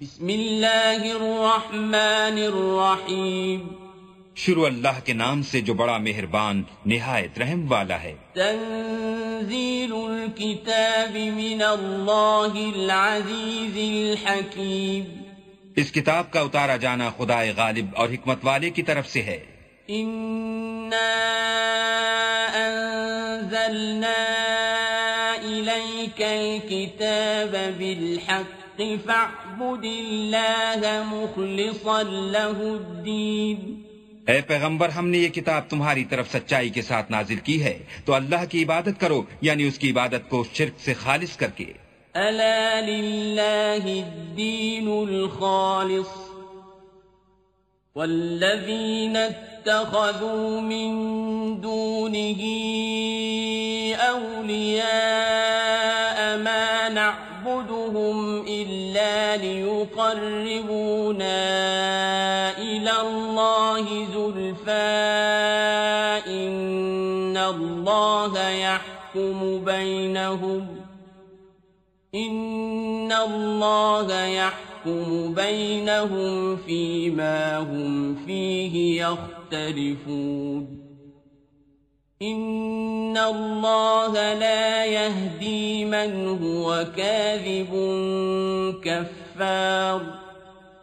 بسم اللہ الرحمن الرحیم۔ شروع اللہ کے نام سے جو بڑا مہربان نہایت رحم والا ہے۔ تنزیل الكتاب من اللہ العزیز الحکیم۔ اس کتاب کا اتارا جانا خدا غالب اور حکمت والے کی طرف سے ہے۔ انا انزلنا الیک الكتاب بالحق۔ فاعبد اللہ مخلصا له الدین اے پیغمبر ہم نے یہ کتاب تمہاری طرف سچائی کے ساتھ نازل کی ہے تو اللہ کی عبادت کرو یعنی اس کی عبادت کو شرک سے خالص کر کے۔ الا للہ الدین الخالص. والذین اتخذوا من دونه اولیاء نعبدهم الا ليقربونا الى الله زلفاء ان الله يحكم بينهم ان الله يحكم بينهم فيما هم فيه يختلفون ان اللہ لا يهدي من هو كاذب كفار۔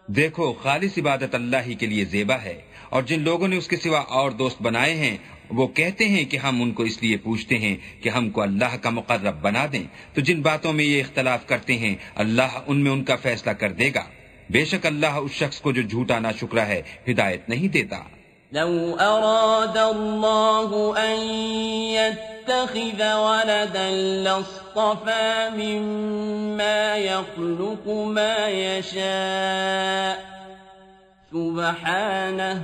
دیکھو، خالص عبادت اللہ ہی کے لیے زیبا ہے، اور جن لوگوں نے اس کے سوا اور دوست بنائے ہیں، وہ کہتے ہیں کہ ہم ان کو اس لیے پوچھتے ہیں کہ ہم کو اللہ کا مقرب بنا دیں۔ تو جن باتوں میں یہ اختلاف کرتے ہیں، اللہ ان میں ان کا فیصلہ کر دے گا۔ بے شک اللہ اس شخص کو جو جھوٹا نہ شکرا ہے، ہدایت نہیں دیتا۔ لو أراد الله أن يتخذ ولدا لاصطفى مما يخلق ما يشاء. سبحانه،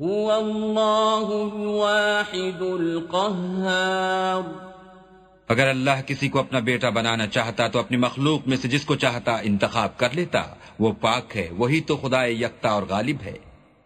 هو الله الواحد القهار. اگر اللہ کسی کو اپنا بیٹا بنانا چاہتا تو اپنی مخلوق میں سے جس کو چاہتا انتخاب کر لیتا، وہ پاک ہے، وہی تو خدا یکتا اور غالب ہے۔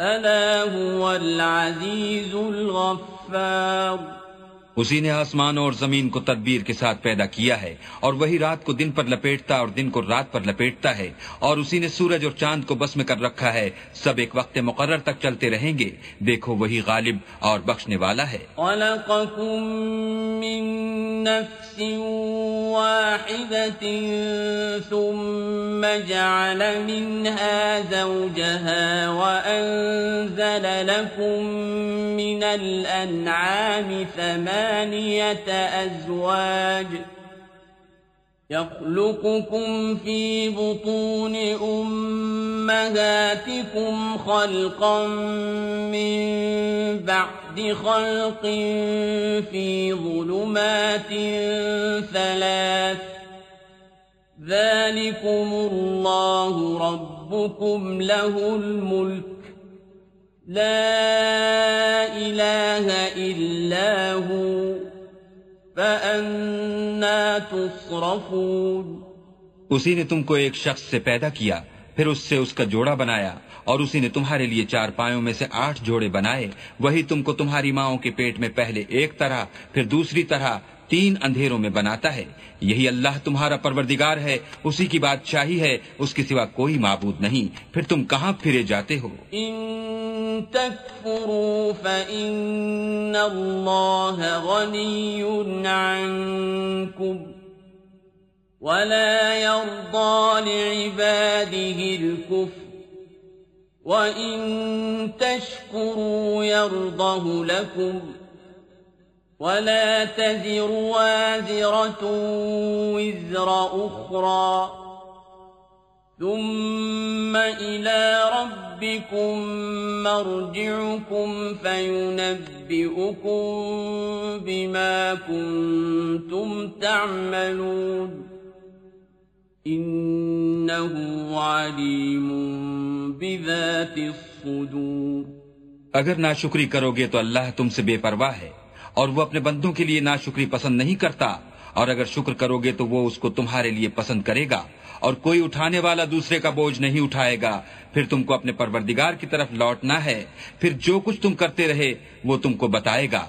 ألا هو العزيز الغفار اسی نے آسمانوں اور زمین کو تدبیر کے ساتھ پیدا کیا ہے، اور وہی رات کو دن پر لپیٹتا اور دن کو رات پر لپیٹتا ہے، اور اسی نے سورج اور چاند کو بس میں کر رکھا ہے۔ سب ایک وقت مقرر تک چلتے رہیں گے۔ دیکھو وہی غالب اور بخشنے والا ہے۔ من نفس واحدة ثم جعل منها زوجها وأنزل لكم من الأنعام ثمان ثمانية أزواج يخلقكم في بطون أمهاتكم خلقا من بعد خلق في ظلمات ثلاث ذلكم الله ربكم له الملك لا الہ الا ہو فأنا تصرفون۔ اسی نے تم کو ایک شخص سے پیدا کیا، پھر اس سے اس کا جوڑا بنایا، اور اسی نے تمہارے لیے چار پایوں میں سے آٹھ جوڑے بنائے، وہی تم کو تمہاری ماؤں کے پیٹ میں پہلے ایک طرح، پھر دوسری طرح تین اندھیروں میں بناتا ہے۔ یہی اللہ تمہارا پروردگار ہے، اسی کی بادشاہی ہے، اس کے سوا کوئی معبود نہیں۔ پھر تم کہاں پھرے جاتے ہو؟ تكفروا فإن الله غني عنكم ولا يرضى لعباده الكفر وإن تشكروا يرضه لكم ولا تذر وازرة وزر أخرى. ثم إلى ربكم مرجعكم فينبئكم بما كنتم تعملون. إنه عليم بذات الصدور. اگر ناشکری کرو گے تو اللہ تم سے بے پرواہ ہے۔ اور وہ اپنے بندوں کے لیے ناشکری پسند نہیں کرتا۔ اور اگر شکر کرو گے تو وہ اس کو تمہارے لیے پسند کرے گا۔ اور کوئی اٹھانے والا دوسرے کا بوجھ نہیں اٹھائے گا۔ پھر تم کو اپنے پروردگار کی طرف لوٹنا ہے۔ پھر جو کچھ تم کرتے رہے وہ تم کو بتائے گا۔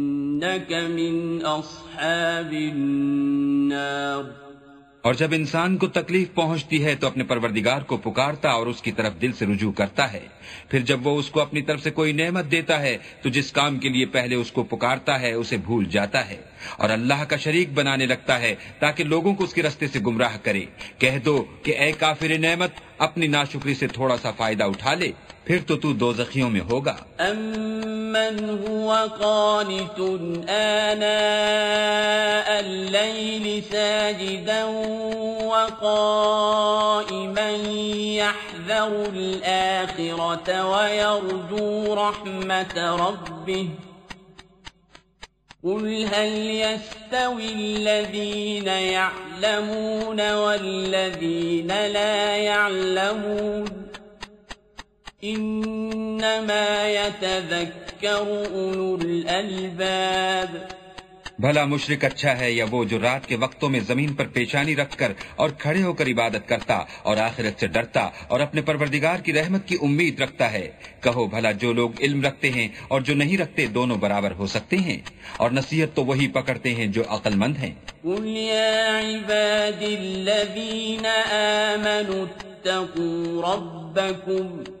إنك من أصحاب النار. اور جب انسان کو تکلیف پہنچتی ہے تو اپنے پروردگار کو پکارتا اور اس کی طرف دل سے رجوع کرتا ہے۔ پھر جب وہ اس کو اپنی طرف سے کوئی نعمت دیتا ہے تو جس کام کے لیے پہلے اس کو پکارتا ہے اسے بھول جاتا ہے۔ اور اللہ کا شریک بنانے لگتا ہے تاکہ لوگوں کو اس کے رستے سے گمراہ کرے۔ کہہ دو کہ اے کافر نعمت اپنی ناشکری سے تھوڑا سا فائدہ اٹھا لے، پھر تو تو دو زخیوں میں ہوگا۔ امن هو قانت آناء الليل ساجدا وقائما يحذر الآخرة ويرجو رحمة ربه قل هل يستوي الذين يعلمون والذين لا يعلمون إنما يتذكر أولو الألباب بھلا مشرق اچھا ہے یا وہ جو رات کے وقتوں میں زمین پر پیشانی رکھ کر اور کھڑے ہو کر عبادت کرتا اور آخرت سے ڈرتا اور اپنے پروردگار کی رحمت کی امید رکھتا ہے۔ کہو بھلا جو لوگ علم رکھتے ہیں اور جو نہیں رکھتے دونوں برابر ہو سکتے ہیں اور نصیحت تو وہی پکڑتے ہیں جو عقل مند ہیں۔ قل يا عباد الذين آمنوا اتقوا ربكم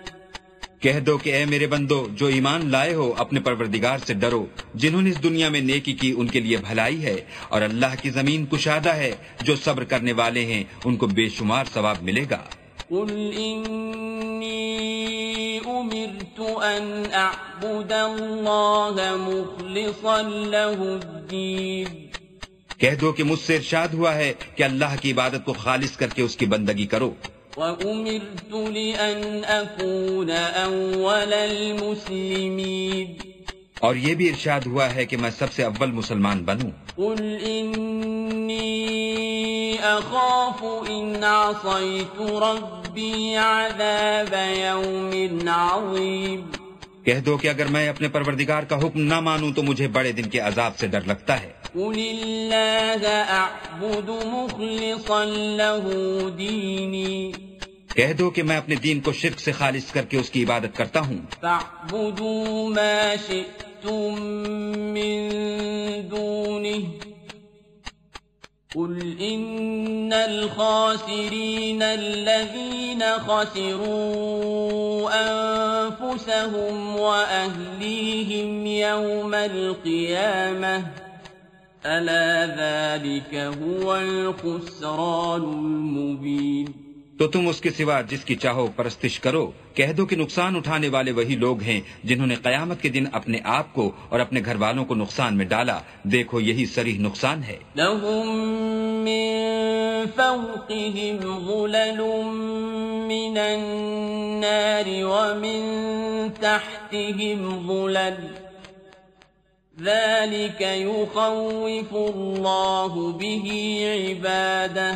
کہہ دو کہ اے میرے بندو جو ایمان لائے ہو اپنے پروردگار سے ڈرو۔ جنہوں نے اس دنیا میں نیکی کی ان کے لیے بھلائی ہے۔ اور اللہ کی زمین کشادہ ہے جو صبر کرنے والے ہیں ان کو بے شمار ثواب ملے گا۔ قل انی امرت ان اعبد اللہ مخلصا له الدین کہہ دو کہ مجھ سے ارشاد ہوا ہے کہ اللہ کی عبادت کو خالص کر کے اس کی بندگی کرو۔ وَأُمِرْتُ لِأَنْ أَكُونَ أَوَّلَ الْمُسْلِمِينَ اور یہ بھی ارشاد ہوا ہے کہ میں سب سے اول مسلمان بنوں۔ قُلْ إِنِّي أَخَافُ إِنْ عَصَيْتُ رَبِّي عَذَابَ يَوْمٍ عَظِيمٍ کہہ دو کہ اگر میں اپنے پروردگار کا حکم نہ مانوں تو مجھے بڑے دن کے عذاب سے ڈر لگتا ہے۔ قل اللہ اعبد مخلصا له دینی کہہ دو کہ میں اپنے دین کو شرک سے خالص کر کے اس کی عبادت کرتا ہوں۔ فاعبدوا ما شئتم من دونه قل إن الخاسرين الذين خسروا أنفسهم وأهليهم يوم القيامة ألا ذلك هو الخسران المبين تو تم اس کے سوا جس کی چاہو پرستش کرو کہہ دو کہ نقصان اٹھانے والے وہی لوگ ہیں جنہوں نے قیامت کے دن اپنے آپ کو اور اپنے گھر والوں کو نقصان میں ڈالا۔ دیکھو یہی سریح نقصان ہے۔ لهم من فوقهم ظلل من النار ومن تحتهم ظلل ذلك يخوف الله به عباده.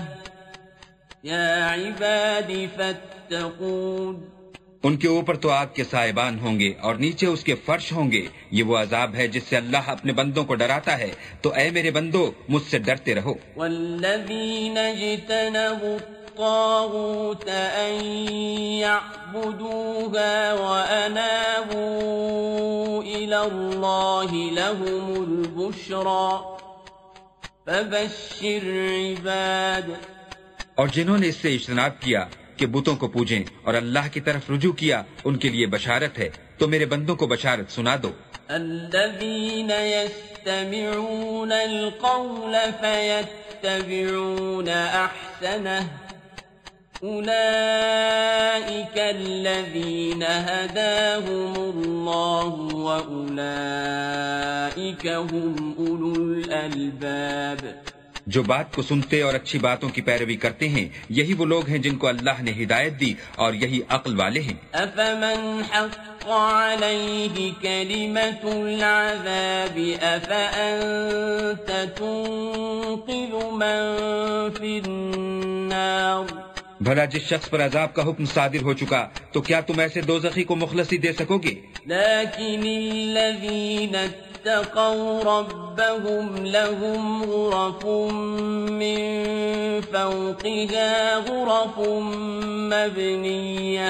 يا عباد فاتقون. ان کے اوپر تو آگ کے سائبان ہوں گے اور نیچے اس کے فرش ہوں گے. یہ وہ عذاب ہے جس سے اللہ اپنے بندوں کو ڈراتا ہے. تو اے میرے بندو مجھ سے ڈرتے رہو. والذین الطاغوت ان يعبدوها وانابوا الى الله لهم البشرى فبشر عباد. اور جنہوں نے اس سے اجتناب کیا کہ بتوں کو پوجیں اور اللہ کی طرف رجوع کیا ان کے لیے بشارت ہے تو میرے بندوں کو بشارت سنا دو۔ الذين يستمعون القول فيتبعون أحسنه أولئك الذين هداهم الله وأولئك هم أولو الألباب جو بات کو سنتے اور اچھی باتوں کی پیروی کرتے ہیں یہی وہ لوگ ہیں جن کو اللہ نے ہدایت دی اور یہی عقل والے ہیں۔ افمن حق عليه كلمة العذاب افأنت تنقذ من في النار بھلا جس شخص پر عذاب کا حکم صادر ہو چکا، تو کیا تم ایسے دوزخی کو مخلصی دے سکو گے؟ لیکن الذین اتقوا ربهم لهم غرف من فوقها غرف مبنیہ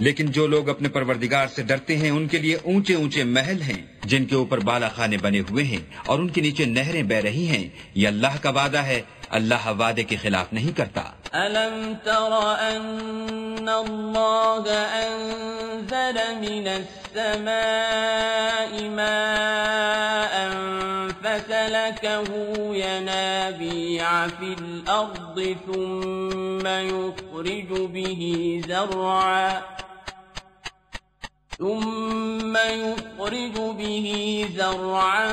لیکن جو لوگ اپنے پروردگار سے ڈرتے ہیں، ان کے لیے اونچے اونچے محل ہیں، جن کے اوپر بالا خانے بنے ہوئے ہیں اور ان کے نیچے نہریں بہ رہی ہیں۔ یہ اللہ کا وعدہ ہے اللہ وعدے کے خلاف نہیں کرتا۔ ألم تر أن الله أنزل من السماء ماء فسلكه ينابيع في الأرض ثم يخرج به زرعا ثم يخرج به زرعا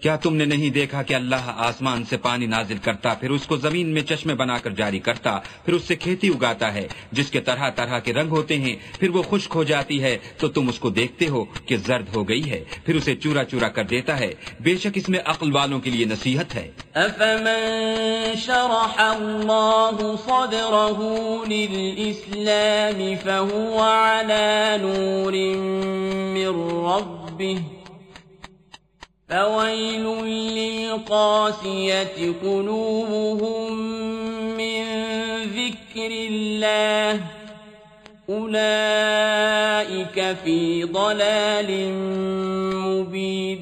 کیا تم نے نہیں دیکھا کہ اللہ آسمان سے پانی نازل کرتا، پھر اس کو زمین میں چشمے بنا کر جاری کرتا، پھر اس سے کھیتی اگاتا ہے، جس کے طرح طرح کے رنگ ہوتے ہیں، پھر وہ خشک ہو جاتی ہے، تو تم اس کو دیکھتے ہو کہ زرد ہو گئی ہے، پھر اسے چورا چورا کر دیتا ہے۔ بے شک اس میں عقل والوں کے لیے نصیحت ہے۔ أفمن شرح الله صدره للإسلام فهو على نور من ربه۔ فويل للقاسية قلوبهم من ذكر الله أولئك في ضلال مبين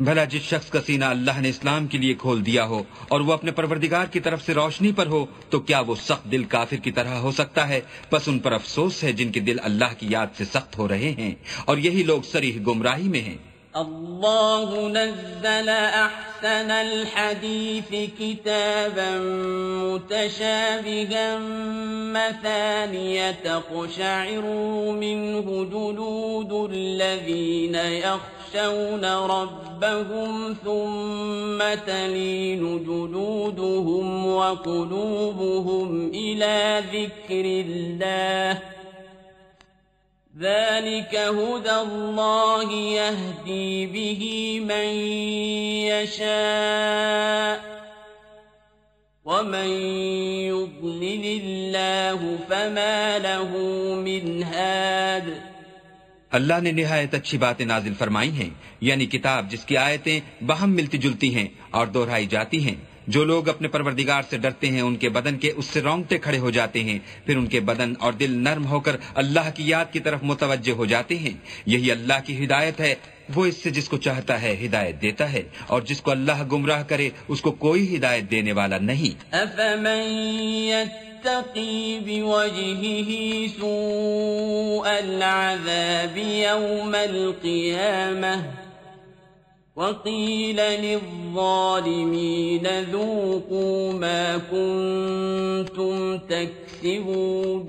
بھلا جس شخص کا سینہ اللہ نے اسلام کے لیے کھول دیا ہو اور وہ اپنے پروردگار کی طرف سے روشنی پر ہو، تو کیا وہ سخت دل کافر کی طرح ہو سکتا ہے؟ بس ان پر افسوس ہے جن کے دل اللہ کی یاد سے سخت ہو رہے ہیں اور یہی لوگ سریح گمراہی میں ہیں۔ الله نزل أحسن الحديث كتابا متشابها مثانية تقشعر منه جلود الذين يخشون ربهم ثم تلين جلودهم وقلوبهم إلى ذكر الله ذلك هدى الله يهدي به من يشاء ومن يضلل الله فما له من هاد اللہ نے نہایت اچھی باتیں نازل فرمائی ہیں یعنی کتاب جس کی آیتیں بہم ملتی جلتی ہیں اور دہرائی جاتی ہیں۔ جو لوگ اپنے پروردگار سے ڈرتے ہیں، ان کے بدن کے اس سے رونگٹے کھڑے ہو جاتے ہیں۔ پھر ان کے بدن اور دل نرم ہو کر اللہ کی یاد کی طرف متوجہ ہو جاتے ہیں۔ یہی اللہ کی ہدایت ہے۔ وہ اس سے جس کو چاہتا ہے ہدایت دیتا ہے اور جس کو اللہ گمراہ کرے، اس کو کوئی ہدایت دینے والا نہیں۔ أفمن يتقي بوجهه سوء العذاب يوم القيامة وقيل للظالمين ذوقوا ما كنتم تكسبون.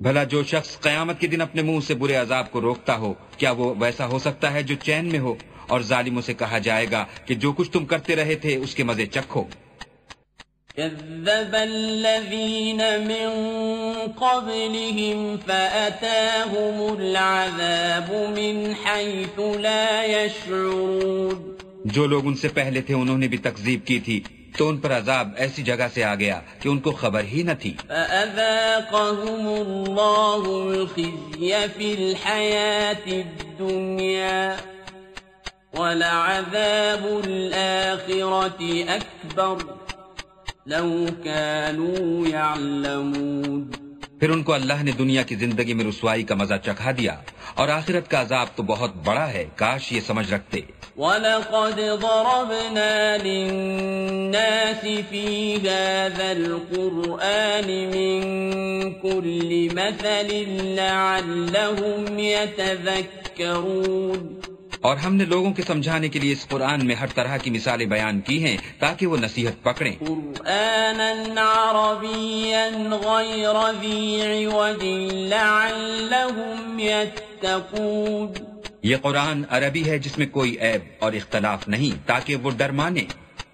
بھلا جو شخص قیامت کے دن اپنے منہ سے برے عذاب کو روکتا ہو، کیا وہ ویسا ہو سکتا ہے جو چین میں ہو؟ اور ظالموں سے کہا جائے گا کہ جو کچھ تم کرتے رہے تھے، اس کے مزے چکھو۔ كذب الذين من قبلهم فأتاهم العذاب من حيث لا يشعرون جو لوگ ان سے پہلے تھے انہوں نے بھی تکذیب کی تھی تو ان پر عذاب ایسی جگہ سے آ گیا کہ ان کو خبر ہی نہ تھی۔ فأذاقهم الله الخزي في الحياة الدنيا ولعذاب الآخرة أكبر لو كانوا يعلمون۔ پھر ان کو اللہ نے دنیا کی زندگی میں رسوائی کا مزہ چکھا دیا اور آخرت کا عذاب تو بہت بڑا ہے کاش یہ سمجھ رکھتے۔ وَلَقَدْ ضَرَبْنَا لِلنَّاسِ فِي هَذَا الْقُرْآنِ مِنْ كُلِّ مَثَلٍ لَعَلَّهُمْ يَتَذَكَّرُونَ۔ اور ہم نے لوگوں کے سمجھانے کے لیے اس قرآن میں ہر طرح کی مثالیں بیان کی ہیں تاکہ وہ نصیحت پکڑیں۔ یہ قرآن عربی ہے جس میں کوئی عیب اور اختلاف نہیں تاکہ وہ ڈر مانے۔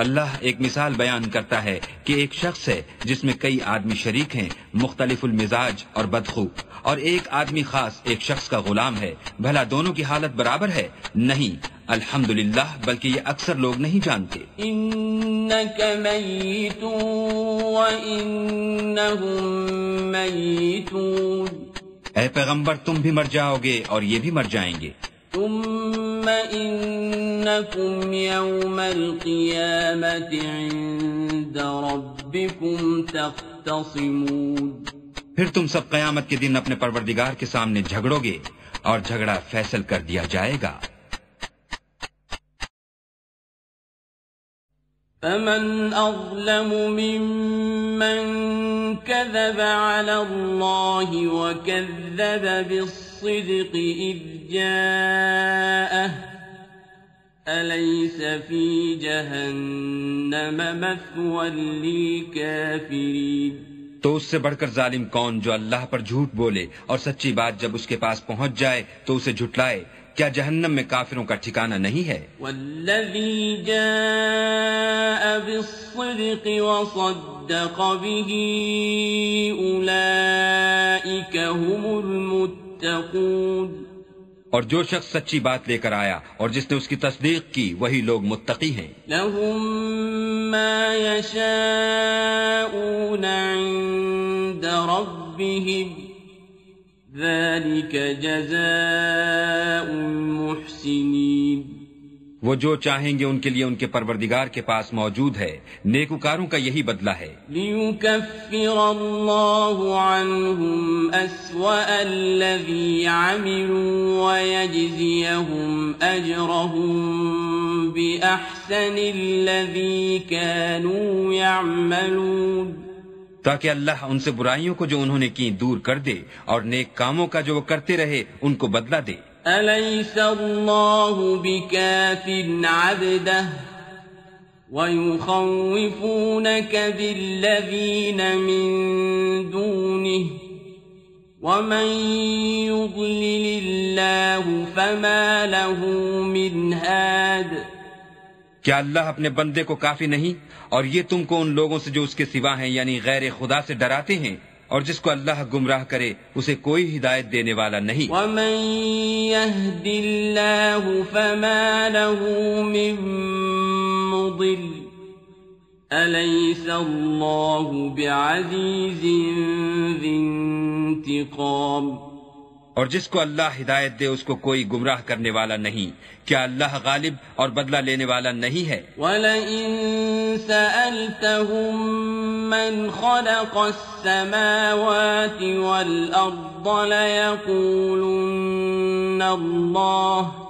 اللہ ایک مثال بیان کرتا ہے کہ ایک شخص ہے جس میں کئی آدمی شریک ہیں مختلف المزاج اور بدخو۔ اور ایک آدمی خاص ایک شخص کا غلام ہے۔ بھلا دونوں کی حالت برابر ہے؟ نہیں۔ الحمد بلکہ یہ اکثر لوگ نہیں جانتے۔ ميتون۔ اے پیغمبر تم بھی مر جاؤ گے اور یہ بھی مر جائیں گے۔ ثم إنكم يوم القيامة عند ربكم تختصمون. پھر تم سب قیامت کے دن اپنے پروردگار کے سامنے جھگڑو گے اور جھگڑا فیصل کر دیا جائے گا۔ فمن أظلم ممن كذب على الله وكذب بالصدق إذ جاءه. أليس في جهنم مثوى للكافرين؟ تو اس سے بڑھ کر ظالم کون جو اللہ پر جھوٹ بولے اور سچی بات جب اس کے پاس پہنچ جائے تو اسے جھٹلائے؟ کیا جہنم میں کافروں کا ٹھکانہ نہیں ہے؟ والذي جاء بالصدق وصدق به أولئك هم المتقون. اور جو شخص سچی بات لے کر آیا اور جس نے اس کی تصدیق کی وہی لوگ متقی ہیں۔ لهم ما يشاءون عند ربهم ذلك جزاء المحسنين وہ جو چاہیں گے ان کے لیے ان کے پروردگار کے پاس موجود ہے نیکوکاروں کا یہی بدلہ ہے۔ ليكفر الله عنهم أسوأ الذي عملوا ويجزيهم أجرهم بأحسن الذي كانوا يعملون۔ تاکہ اللہ ان سے برائیوں کو جو انہوں نے کی دور کر دے اور نیک کاموں کا جو وہ کرتے رہے ان کو بدلہ دے۔ أليس الله بكاف عبده ويخوفونك بالذين من دونه ومن يضلل الله فما له من هاد کیا اللہ اپنے بندے کو کافی نہیں اور یہ تم کو ان لوگوں سے جو اس کے سوا ہیں یعنی غیر خدا سے ڈراتے ہیں؟ اور جس کو اللہ گمراہ کرے، اسے کوئی ہدایت دینے والا نہیں۔ ومن يهد الله فما له من مضل أليس الله بعزيز ذي انتقام اور جس کو اللہ ہدایت دے اس کو کوئی گمراہ کرنے والا نہیں۔ کیا اللہ غالب اور بدلہ لینے والا نہیں ہے؟ وَلَئِن سَأَلْتَهُم مَّنْ خَلَقَ السَّمَاوَاتِ وَالْأَرْضَ لَيَقُولُنَّ اللَّهُ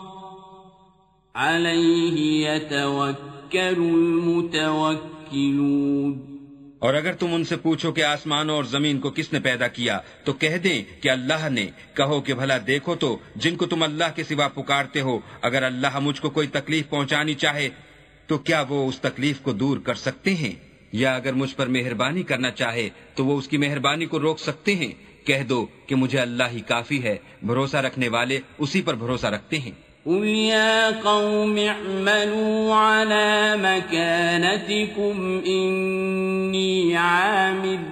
عليه يتوكل المتوكلون اور اگر تم ان سے پوچھو کہ آسمانوں اور زمین کو کس نے پیدا کیا، تو کہہ دیں کہ اللہ نے۔ کہو کہ بھلا دیکھو تو، جن کو تم اللہ کے سوا پکارتے ہو، اگر اللہ مجھ کو کوئی تکلیف پہنچانی چاہے، تو کیا وہ اس تکلیف کو دور کر سکتے ہیں؟ یا اگر مجھ پر مہربانی کرنا چاہے، تو وہ اس کی مہربانی کو روک سکتے ہیں؟ کہہ دو کہ مجھے اللہ ہی کافی ہے، بھروسہ رکھنے والے اسی پر بھروسہ رکھتے ہیں۔ قل يا قوم اعملوا على مكانتكم إني عامل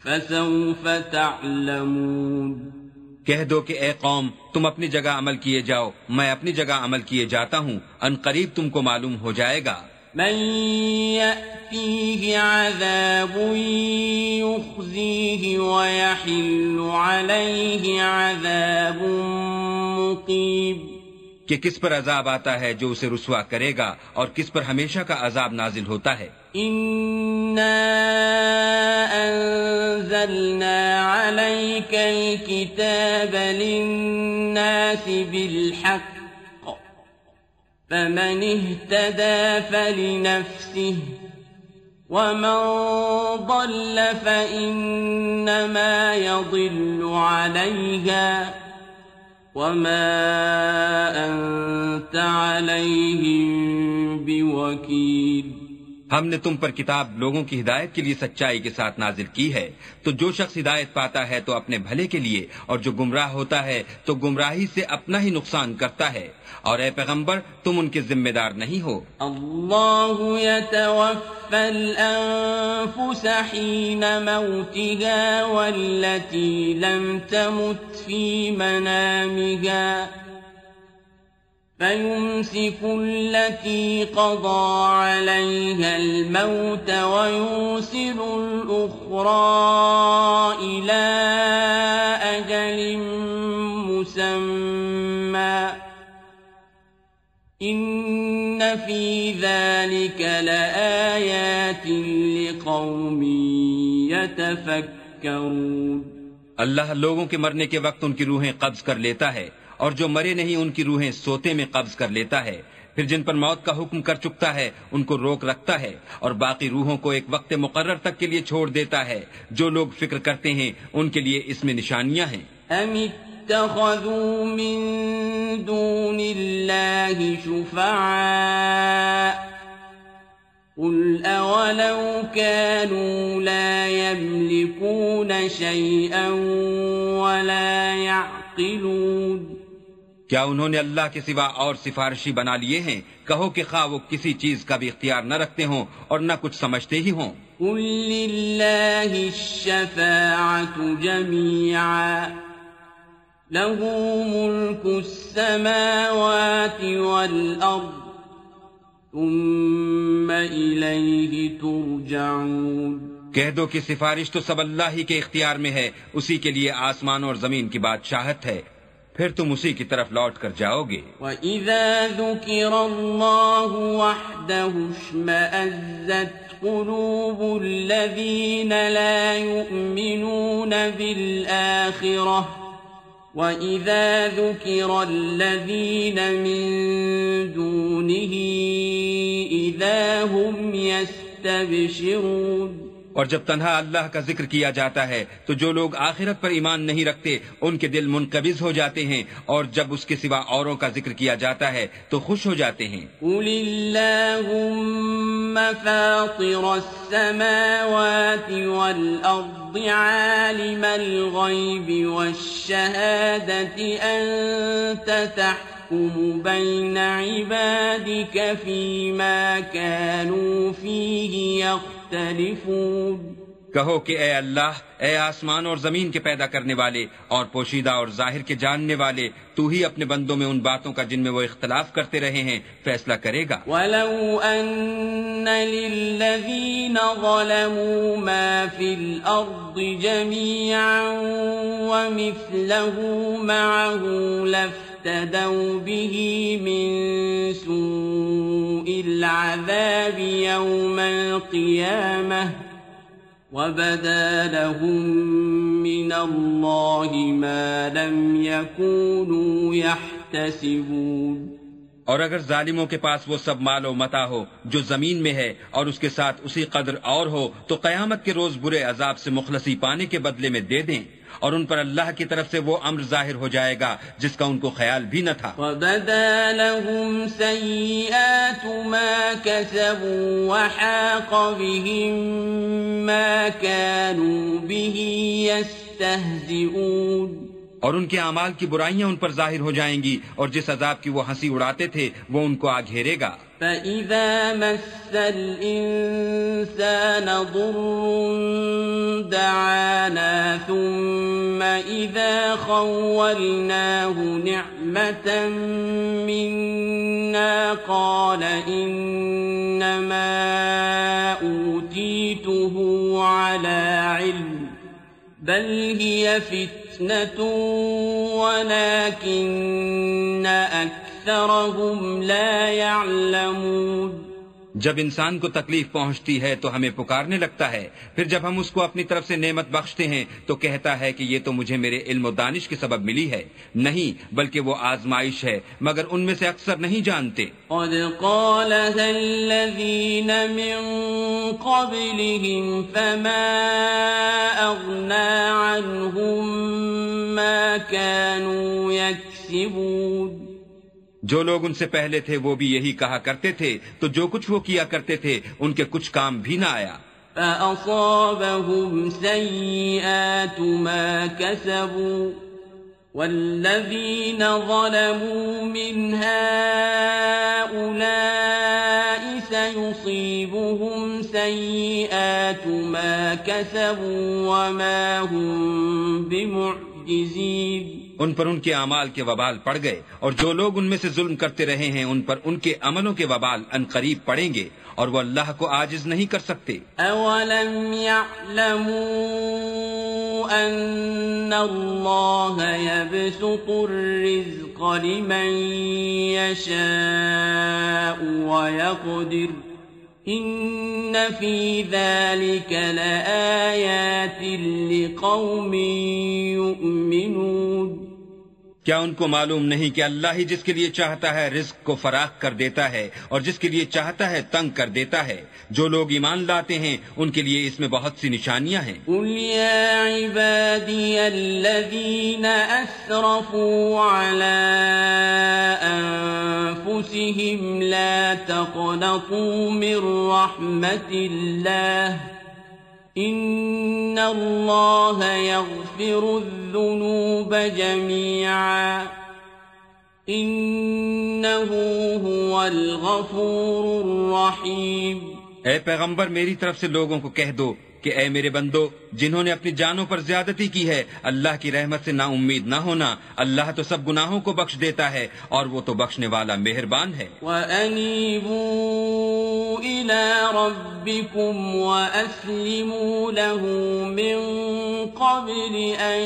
فسوف تعلمون کہہ دو کہ اے قوم تم اپنی جگہ عمل کیے جاؤ میں اپنی جگہ عمل کیے جاتا ہوں ان قریب تم کو معلوم ہو جائے گا۔ من يأتيه عذاب يخزيه ويحل عليه عذاب مقيم کہ کس پر عذاب آتا ہے جو اسے رسوا کرے گا اور کس پر ہمیشہ کا عذاب نازل ہوتا ہے؟ إنا أنزلنا عليك الكتاب للناس بالحق فمن اهتدى فلنفسه ومن ضل فإنما يضل عليها وما أنت عليهم بوكيل ہم نے تم پر کتاب لوگوں کی ہدایت کے لیے سچائی کے ساتھ نازل کی ہے۔ تو جو شخص ہدایت پاتا ہے تو اپنے بھلے کے لیے، اور جو گمراہ ہوتا ہے تو گمراہی سے اپنا ہی نقصان کرتا ہے۔ اور اے پیغمبر، تم ان کے ذمہ دار نہیں ہو۔ اللہ يتوفى الأنفس حين موتها والتي لم تمت في منامها فيمسك التي قضى عليها الموت ويوسل الأخرى إلى أجل مسمى إن في ذلك لآيات لقوم يتفكرون اللہ لوگوں کے مرنے کے وقت ان کی روحیں قبض کر لیتا ہے اور جو مرے نہیں ان کی روحیں سوتے میں قبض کر لیتا ہے۔ پھر جن پر موت کا حکم کر چکتا ہے، ان کو روک رکھتا ہے اور باقی روحوں کو ایک وقت مقرر تک کے لیے چھوڑ دیتا ہے۔ جو لوگ فکر کرتے ہیں، ان کے لیے اس میں نشانیاں ہیں۔ أم اتخذوا من دون الله شفعاء قل أولو كانوا لا يملكون شيئا ولا يعقلون کیا انہوں نے اللہ کے سوا اور سفارشی بنا لیے ہیں؟ کہو کہ خواہ وہ کسی چیز کا بھی اختیار نہ رکھتے ہوں اور نہ کچھ سمجھتے ہی ہوں۔ قل لله الشفاعة جميعا له ملك السماوات والأرض ثم إليه ترجعون کہہ دو کہ سفارش تو سب اللہ ہی کے اختیار میں ہے اسی کے لیے آسمان اور زمین کی بادشاہت ہے۔ پھر تم اسی کی طرف لوٹ کر جاؤ گے۔ وَإِذَا ذُكِرَ اللَّهُ وَحْدَهُ اشْمَأَزَّتْ قُلُوبُ الَّذِينَ لَا يُؤْمِنُونَ بِالْآخِرَةِ وَإِذَا ذُكِرَ الَّذِينَ مِن دُونِهِ إِذَا هُمْ يَسْتَبْشِرُونَ اور جب تنہا اللہ کا ذکر کیا جاتا ہے، تو جو لوگ آخرت پر ایمان نہیں رکھتے، ان کے دل منقبض ہو جاتے ہیں، اور جب اس کے سوا اوروں کا ذکر کیا جاتا ہے، تو خوش ہو جاتے ہیں۔ قل اللهم فاطر السماوات والأرض عالم الغيب والشهادة، أنت تحكم بين عبادك فيما كانوا فيه يختلفون يختلفون کہو کہ اے اللہ، اے آسمان اور زمین کے پیدا کرنے والے اور پوشیدہ اور ظاہر کے جاننے والے، تو ہی اپنے بندوں میں ان باتوں کا جن میں وہ اختلاف کرتے رہے ہیں، فیصلہ کرے گا۔ وَلَوْ أَنَّ لِلَّذِينَ ظَلَمُوا مَا فِي الْأَرْضِ جَمِيعًا وَمِثْلَهُ مَعَهُ لَافْتَدَوْا بِهِ مِن سُوءِ الْعَذَابِ يَوْمَ الْقِيَامَةِ وَبَدَا لَهُم مِّنَ اللَّهِ مَا لَمْ يَكُونُوا يَحْتَسِبُونَ اور اگر ظالموں کے پاس وہ سب مال و متا ہو جو زمین میں ہے اور اس کے ساتھ اسی قدر اور ہو، تو قیامت کے روز برے عذاب سے مخلصی پانے کے بدلے میں دے دیں۔ اور ان پر اللہ کی طرف سے وہ امر ظاہر ہو جائے گا جس کا ان کو خیال بھی نہ تھا۔ وَبَدَا لَهُمْ سَيِّئَاتُ مَا كَسَبُوا وَحَاقَ بِهِم مَا كَانُوا بِهِ يَسْتَهْزِئُونَ۔ اور ان کے اعمال کی برائیاں ان پر ظاہر ہو جائیں گی اور جس عذاب کی وہ ہنسی اڑاتے تھے، وہ ان کو آ گھیرے گا۔ فَإِذَا مَسَّ الْإِنسَانَ ضُرٌّ دَعَانَا ثُمَّ إِذَا خَوَّلْنَاهُ نِعْمَةً مِنَّا قَالَ إِنَّمَا أُوتِيتُهُ عَلَى عِلْمٍ، بَلْ هِيَ فِتْنَةٌ فتنة ولكن أكثرهم لا يعلمون جب انسان کو تکلیف پہنچتی ہے تو ہمیں پکارنے لگتا ہے۔ پھر جب ہم اس کو اپنی طرف سے نعمت بخشتے ہیں تو کہتا ہے کہ یہ تو مجھے میرے علم و دانش کے سبب ملی ہے۔ نہیں، بلکہ وہ آزمائش ہے، مگر ان میں سے اکثر نہیں جانتے۔ قد قالها الذين من قبلهم فما أغنى عنهم ما كانوا يكسبون جو لوگ ان سے پہلے تھے وہ بھی یہی کہا کرتے تھے، تو جو کچھ وہ کیا کرتے تھے، ان کے کچھ کام بھی نہ آیا۔ فأصابهم سيئات ما كسبوا والذين ظلموا من هؤلاء سيصيبهم سيئات ما كسبوا وما هم بمعجزين ان پر ان کے اعمال کے وبال پڑ گئے اور جو لوگ ان میں سے ظلم کرتے رہے ہیں ان پر ان کے عملوں کے وبال ان قریب پڑیں گے اور وہ اللہ کو عاجز نہیں کر سکتے۔ أولم يعلموا أن الله يبسط الرزق لمن يشاء ويقدر إن في ذلك لآيات لقوم يؤمنون کیا ان کو معلوم نہیں کہ اللہ ہی جس کے لیے چاہتا ہے رزق کو فراخ کر دیتا ہے اور جس کے لیے چاہتا ہے تنگ کر دیتا ہے؟ جو لوگ ایمان لاتے ہیں، ان کے لیے اس میں بہت سی نشانیاں ہیں۔ قل يا عبادي الذين أسرفوا على أنفسهم لا تقنطوا من رحمة الله ان الله يغفر الذنوب جميعا إنه هو الغفور الرحيم اے پیغمبر، میری طرف سے لوگوں کو کہہ دو کہ اے میرے بندو، جنہوں نے اپنی جانوں پر زیادتی کی ہے، اللہ کی رحمت سے نا امید نہ ہونا، اللہ تو سب گناہوں کو بخش دیتا ہے اور وہ تو بخشنے والا مہربان ہے۔ وَأَنِيبُوا إِلَى رَبِّكُمْ وَأَسْلِمُوا لَهُ مِن قَبْلِ أَن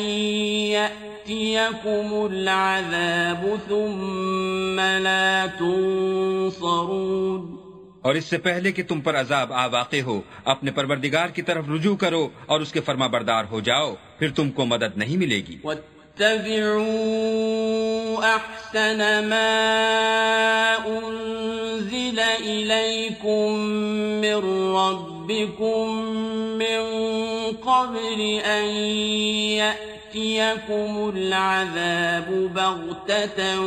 يَأْتِيَكُمُ الْعَذَابُ ثُمَّ لَا تُنصَرُونَ اور اس سے پہلے کہ تم پر عذاب آ واقع ہو، اپنے پروردگار کی طرف رجوع کرو اور اس کے فرما بردار ہو جاؤ، پھر تم کو مدد نہیں ملے گی۔ اتبعوا أحسن ما أنزل إليكم من ربكم من قبل أن يأتيكم العذاب بغتة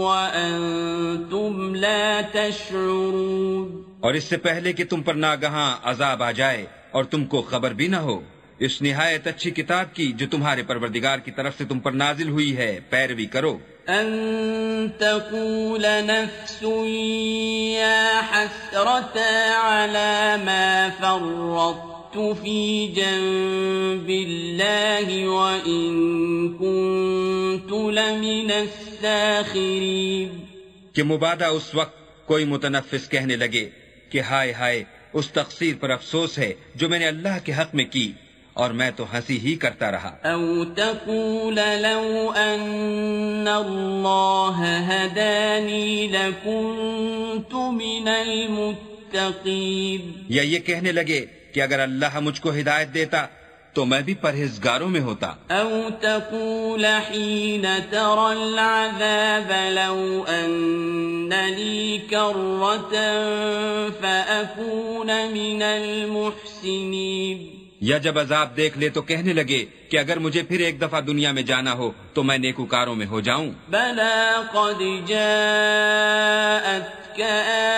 وأنتم لا تشعرون اور اس سے پہلے کہ تم پر ناگہاں عذاب آ جائے اور تم کو خبر بھی نہ ہو اس نہایت اچھی کتاب کی جو تمہارے پروردگار کی طرف سے تم پر نازل ہوئی ہے پیروی کرو۔ أن تقول نفس يا حسرة على ما فرطت في جنب الله وإن كنت لمن الساخرين کہ مبادہ اس وقت کوئی متنفس کہنے لگے کہ ہائے ہائے اس تقصیر پر افسوس ہے جو میں نے اللہ کے حق میں کی اور میں تو ہنسی ہی کرتا رہا۔ أو تقول لو أن الله هداني لكنت من المتقين یا یہ کہنے لگے کہ اگر اللہ مجھ کو ہدایت دیتا تو میں بھی پرہیزگاروں میں ہوتا۔ او تقول حين ترى العذاب لو ان لي كرة فأكون من المحسنين یا جب عذاب دیکھ لے تو کہنے لگے کہ اگر مجھے پھر ایک دفعہ دنیا میں جانا ہو تو میں نیکوکاروں میں ہو جاؤں۔ بلى قد جاءتك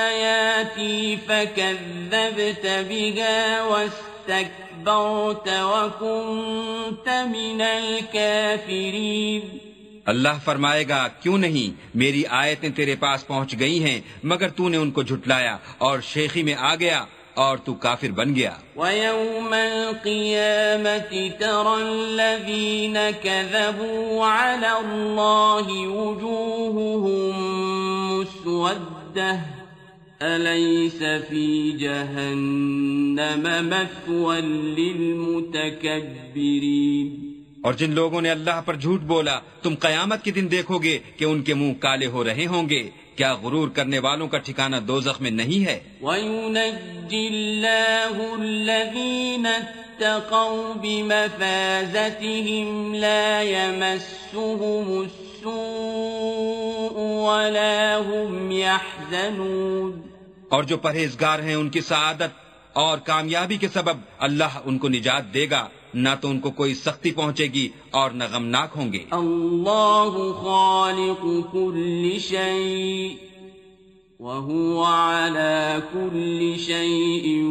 آياتي فكذبت بها واستكبرت وكنت من الكافرين۔ اللہ فرمائے گا کیوں نہیں؟ میری آیتیں تیرے پاس پہنچ گئی ہیں مگر تو نے ان کو جھٹلایا اور شیخی میں آ گیا۔ اور تو کافر بن گیا۔ ويوم القيامة ترى الذين كذبوا على الله وجوههم مسودة أليس في جهنم مثوى للمتكبرين اور جن لوگوں نے اللہ پر جھوٹ بولا تم قیامت کے دن دیکھو گے کہ ان کے منہ کالے ہو رہے ہوں گے۔ کیا غرور کرنے والوں کا ٹھکانہ دوزخ میں نہیں ہے؟ وينجي الله الذين اتقوا بمفازتهم لا يمسهم السوء ولا هم يحزنون۔ اور جو پرہیزگار ہیں ان کی سعادت اور کامیابی کے سبب اللہ ان کو نجات دے گا۔ نہ تو ان کو کوئی سختی پہنچے گی اور نہ غمناک ہوں گے۔ الله خالق كل شيء وهو على كل شيء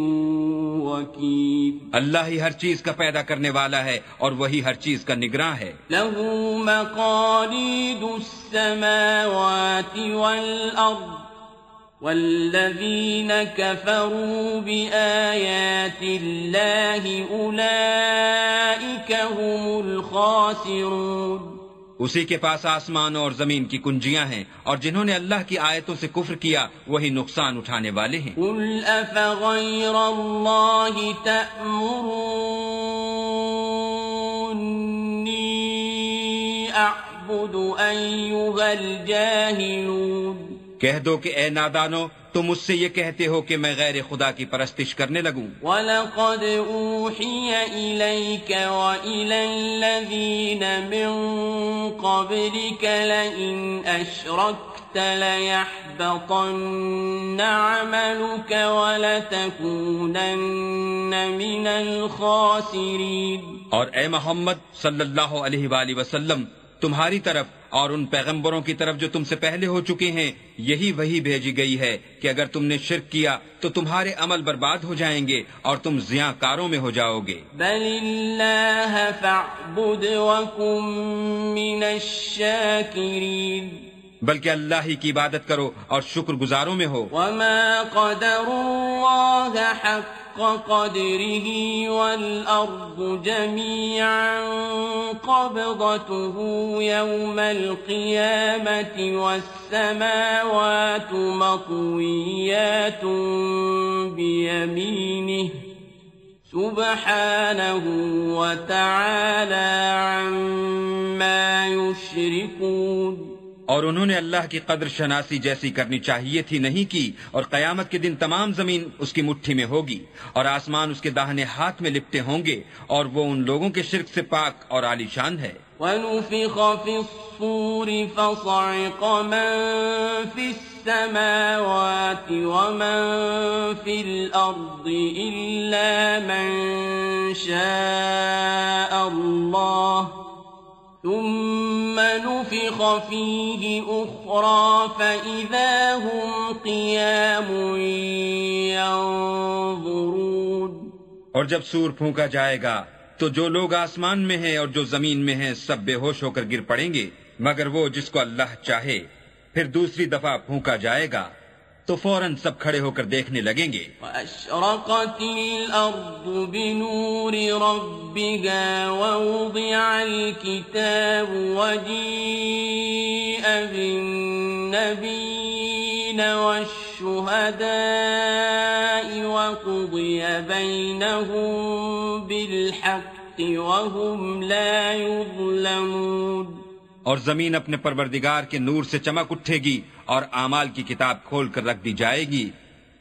وكيل اللہ ہی ہر چیز کا پیدا کرنے والا ہے اور وہی ہر چیز کا نگراں ہے۔ له مقاليد السماوات والأرض والذين كفروا بآيات الله أولئك هم الخاسرون اسی کے پاس آسمان اور زمین کی کنجیاں ہیں اور جنہوں نے اللہ کی آیتوں سے کفر کیا وہی نقصان اٹھانے والے ہیں۔ قل أفغير الله تأمروني أعبد أيها الجاهلون کہہ دو کہ اے نادانو تم اس سے یہ کہتے ہو کہ میں غیر خدا کی پرستش کرنے لگوں۔ وَلَقَدْ أُوحِيَ إِلَيْكَ وَإِلَى الَّذِينَ مِن قَبْلِكَ لَئِنْ أَشْرَكْتَ لَيَحْبَطَنَّ عَمَلُكَ وَلَتَكُونَنَّ مِنَ الْخَاسِرِينَ۔ اور اے محمد صلی اللہ علیہ وآلہ وسلم تمہاری طرف اور ان پیغمبروں کی طرف جو تم سے پہلے ہو چکے ہیں، یہی وہی بھیجی گئی ہے کہ اگر تم نے شرک کیا، تو تمہارے عمل برباد ہو جائیں گے اور تم زیاں کاروں میں ہو جاؤ گے۔ بل اللہ فاعبد وکم من الشاکرین۔ بلکہ اللہ ہی کی عبادت کرو اور شکر گزاروں میں ہو۔ وما قدر الله حق قدره والأرض جميعا قبضته يوم القيامة والسماوات مطويات بيمينه سبحانه وتعالى عما يشركون اور انہوں نے اللہ کی قدر شناسی جیسی کرنی چاہیے تھی نہیں کی، اور قیامت کے دن تمام زمین اس کی مٹھی میں ہوگی، اور آسمان اس کے داہنے ہاتھ میں لپٹے ہوں گے، اور وہ ان لوگوں کے شرک سے پاک اور عالی شان ہے۔ ونفخ في الصور فصعق من في السماوات ومن في الأرض إلا من شاء الله ثم نفخ فيه أخرى فإذا هم قيام ينظرون اور جب سور پھونکا جائے گا، تو جو لوگ آسمان میں ہیں اور جو زمین میں ہیں، سب بے ہوش ہو کر گر پڑیں گے، مگر وہ جس کو اللہ چاہے، پھر دوسری دفعہ پھونکا جائے گا۔ تو فوراً سب کھڑے ہو کر دیکھنے لگیں گے۔ وأشرقت الأرض بنور ربها ووضع الكتاب وجيء بالنبيين والشهداء وقضي بينهم بالحق وهم لا يظلمون اور زمین اپنے پروردگار کے نور سے چمک اٹھے گی اور اعمال کی کتاب کھول کر رکھ دی جائے گی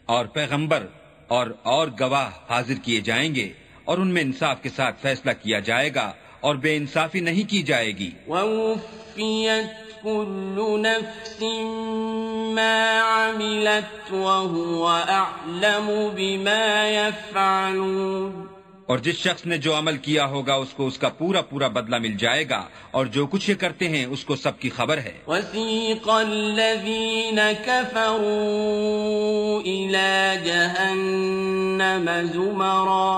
اور پیغمبر اور اور گواہ حاضر کیے جائیں گے اور ان میں انصاف کے ساتھ فیصلہ کیا جائے گا اور بے انصافی نہیں کی جائے گی۔ كل نفس ما عملت وهو أعلم بما يفعلون اور جس شخص نے جو عمل کیا ہوگا، اس کو اس کا پورا پورا بدلہ مل جائے گا، اور جو کچھ یہ کرتے ہیں، اس کو سب کی خبر ہے۔ وسيق الذين كفروا إلى جهنم زمرا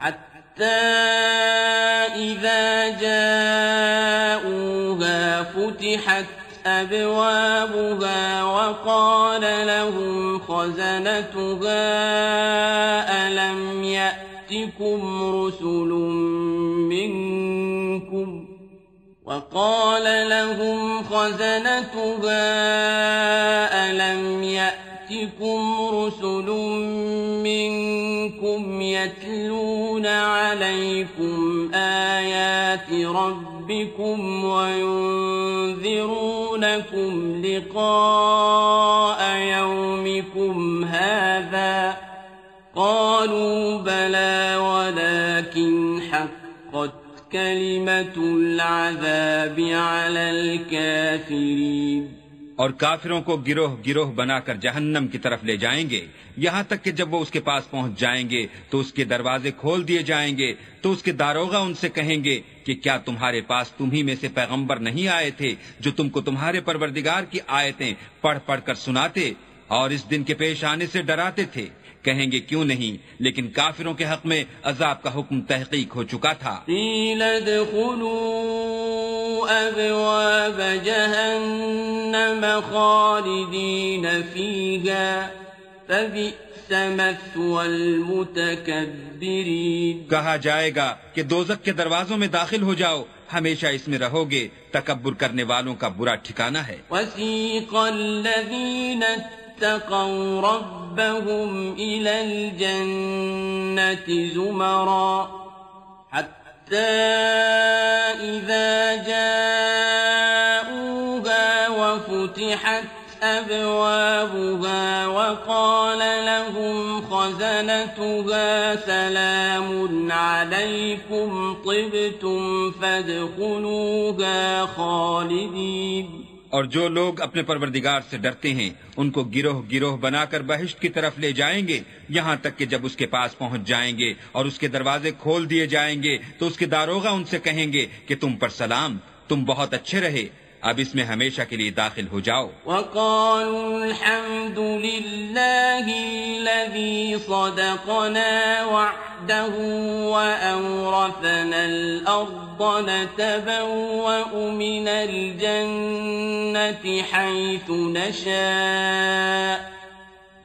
حتى إذا جاءوها فتحت أبوابها وقال لهم خزنتها يأتكم رسل منكم وقال لهم خزنتها ألم يأتكم رسل منكم يتلون عليكم آيات ربكم وينذرونكم لقاء يومكم قالوا بلى ولكن حقت كلمة العذاب على الكافرين. اور کافروں کو گروہ گروہ بنا کر جہنم کی طرف لے جائیں گے. یہاں تک کہ جب وہ اس کے پاس پہنچ جائیں گے، تو اس کے دروازے کھول دیے جائیں گے، تو اس کے داروغہ ان سے کہیں گے کہ کیا تمہارے پاس تمہیں میں سے پیغمبر نہیں آئے تھے جو تم کو تمہارے پروردگار کی آیتیں پڑھ پڑھ کر سناتے اور اس دن کے پیش آنے سے ڈراتے تھے؟ کہیں گے کیوں نہیں؟ لیکن کافروں کے حق میں عذاب کا حکم تحقیق ہو چکا تھا۔ فبئس مثوى المتكبرين کہا جائے گا کہ دوزک کے دروازوں میں داخل ہو جاؤ ہمیشہ اس میں رہو گے تکبر کرنے والوں کا برا ٹھکانہ ہے۔ اتقوا ربهم إلى الجنة زمرا حتى إذا جاءوها وفتحت أبوابها وقال لهم خزنتها سلام عليكم طبتم فادخلوها خالدين اور جو لوگ اپنے پروردگار سے ڈرتے ہیں، ان کو گروہ گروہ بنا کر بہشت کی طرف لے جائیں گے۔ یہاں تک کہ جب اس کے پاس پہنچ جائیں گے اور اس کے دروازے کھول دیے جائیں گے، تو اس کے داروغہ ان سے کہیں گے کہ تم پر سلام، تم بہت اچھے رہے۔ اب اس میں ہمیشہ کے لیے داخل ہو جاؤ۔ وقالوا الحمد لله الذي صدقنا وعده وأورثنا الأرض نتبوأ من الجنة حيث نشاء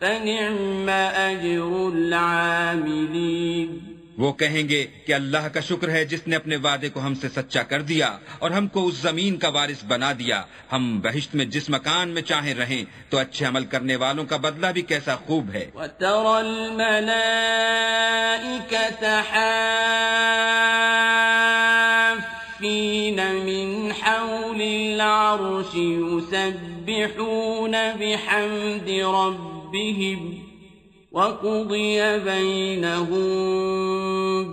فنعم أجر العاملين وہ کہیں گے کہ اللہ کا شکر ہے جس نے اپنے وعدے کو ہم سے سچا کر دیا اور ہم کو اس زمین کا وارث بنا دیا۔ ہم بہشت میں جس مکان میں چاہیں رہیں، تو اچھے عمل کرنے والوں کا بدلہ بھی کیسا خوب ہے۔ وترى الملائكة حافين من حول العرش العرش يسبحون بحمد ربهم وقضي بينهم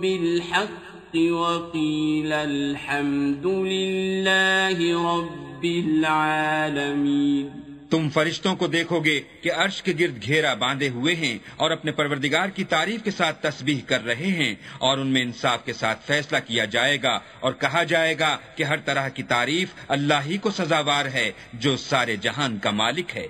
بالحق وقيل الحمد لله رب العالمين تم فرشتوں کو دیکھو گے کہ عرش کے گرد گھیرا باندھے ہوئے ہیں اور اپنے پروردگار کی تعریف کے ساتھ تسبیح کر رہے ہیں اور ان میں انصاف کے ساتھ فیصلہ کیا جائے گا اور کہا جائے گا کہ ہر طرح کی تعریف اللہ ہی کو سزاوار ہے جو سارے جہان کا مالک ہے۔